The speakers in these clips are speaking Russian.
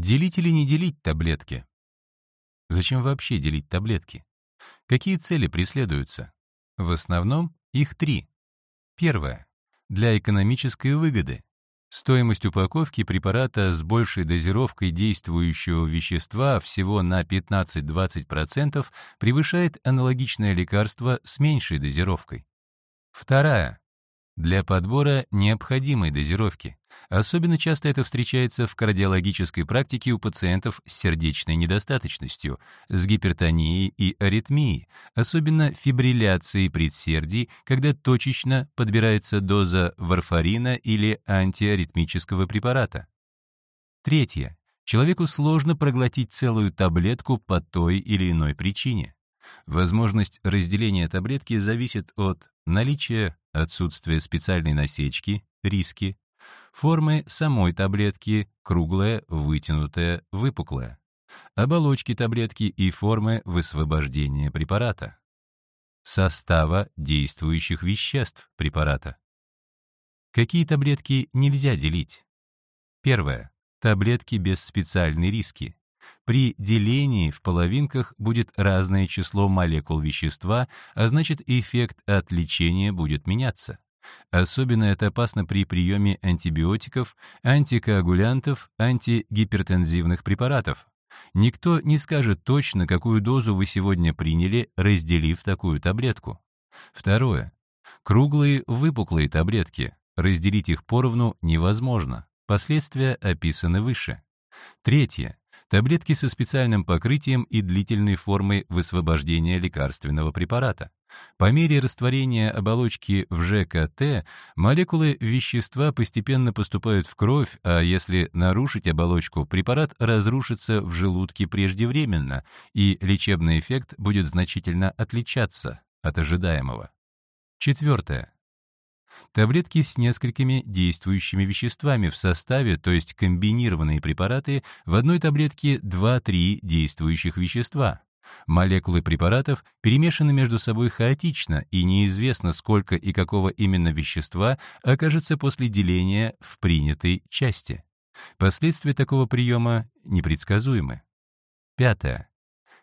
Делить или не делить таблетки? Зачем вообще делить таблетки? Какие цели преследуются? В основном их три. Первое. Для экономической выгоды. Стоимость упаковки препарата с большей дозировкой действующего вещества всего на 15-20% превышает аналогичное лекарство с меньшей дозировкой. Вторая для подбора необходимой дозировки. Особенно часто это встречается в кардиологической практике у пациентов с сердечной недостаточностью, с гипертонией и аритмией, особенно фибрилляцией предсердий, когда точечно подбирается доза варфарина или антиаритмического препарата. Третье. Человеку сложно проглотить целую таблетку по той или иной причине. Возможность разделения таблетки зависит от наличия отсутствия специальной насечки, риски, формы самой таблетки, круглая, вытянутая, выпуклая, оболочки таблетки и формы высвобождения препарата, состава действующих веществ препарата. Какие таблетки нельзя делить? Первое. Таблетки без специальной риски. При делении в половинках будет разное число молекул вещества, а значит эффект от лечения будет меняться. Особенно это опасно при приеме антибиотиков, антикоагулянтов, антигипертензивных препаратов. Никто не скажет точно, какую дозу вы сегодня приняли, разделив такую таблетку. Второе. Круглые выпуклые таблетки. Разделить их поровну невозможно. Последствия описаны выше. Третье. Таблетки со специальным покрытием и длительной формой высвобождения лекарственного препарата. По мере растворения оболочки в ЖКТ молекулы вещества постепенно поступают в кровь, а если нарушить оболочку, препарат разрушится в желудке преждевременно, и лечебный эффект будет значительно отличаться от ожидаемого. Четвертое. Таблетки с несколькими действующими веществами в составе, то есть комбинированные препараты, в одной таблетке 2-3 действующих вещества. Молекулы препаратов перемешаны между собой хаотично, и неизвестно, сколько и какого именно вещества окажется после деления в принятой части. Последствия такого приема непредсказуемы. Пятое.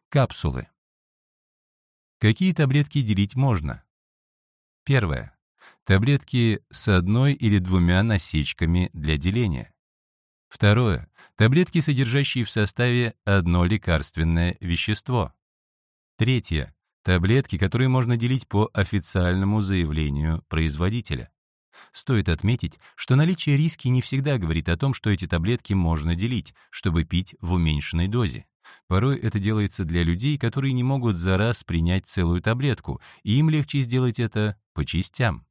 Капсулы. Какие таблетки делить можно? Первое. Таблетки с одной или двумя насечками для деления. Второе. Таблетки, содержащие в составе одно лекарственное вещество. Третье. Таблетки, которые можно делить по официальному заявлению производителя. Стоит отметить, что наличие риски не всегда говорит о том, что эти таблетки можно делить, чтобы пить в уменьшенной дозе. Порой это делается для людей, которые не могут за раз принять целую таблетку, и им легче сделать это по частям.